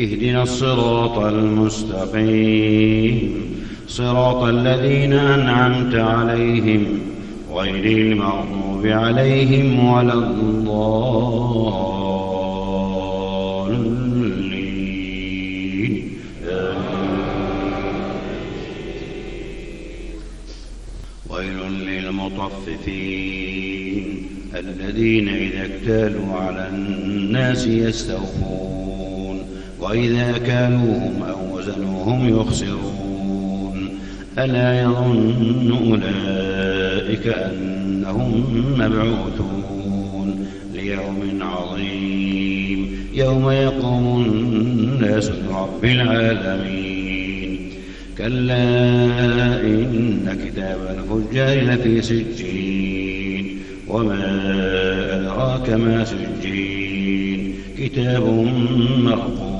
اهدنا الصراط المستقيم. صراط الذين أنعمت عليهم غير المغضوب عليهم ولا الضالين. ويل للمطففين الذين إذا اكتالوا على الناس يستوفون. وإذا كالوهم أو وزنوهم يخسرون. ألا يظن أولئك أنهم مبعوثون ليوم عظيم يوم يقوم الناس لرب العالمين. كلا إن كتاب الفجار لفي سجين. وما أدراك ما سجين. كتاب مرقوم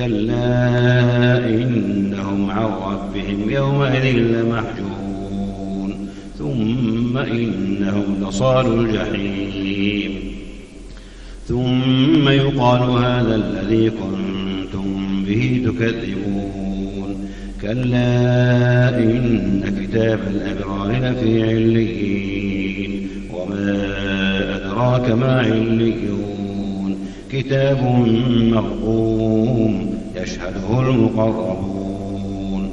كلا إنهم عن ربهم يومئذ لمحجوبون. ثم إنهم لصال الجحيم. ثم يقال هذا الذي كنتم به تكذبون. كلا إن كتاب الأبرار لفي عليين. وما أدراك ما عليون. كتاب مرقوم يشهده المقربون.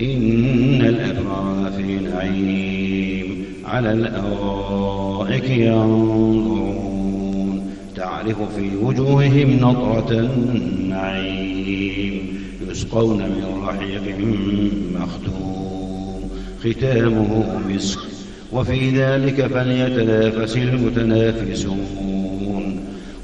إن الأبرار في نعيم على الأرائك ينظرون. تعرف في وجوههم نضرة النعيم يسقون من رحيق مختوم. ختامه مسك. وفي ذلك فليتنافس المتنافسون.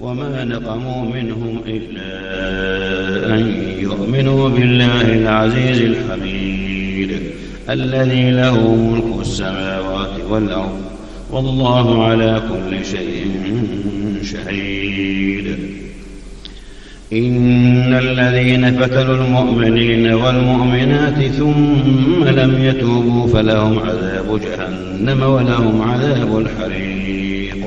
وما نقموا منهم إلا أن يؤمنوا بالله العزيز الحميد الذي له ملك السماوات والأرض والله على كل شيء شهيد. إن الذين فتنوا المؤمنين والمؤمنات ثم لم يتوبوا فلهم عذاب جهنم ولهم عذاب الحريق.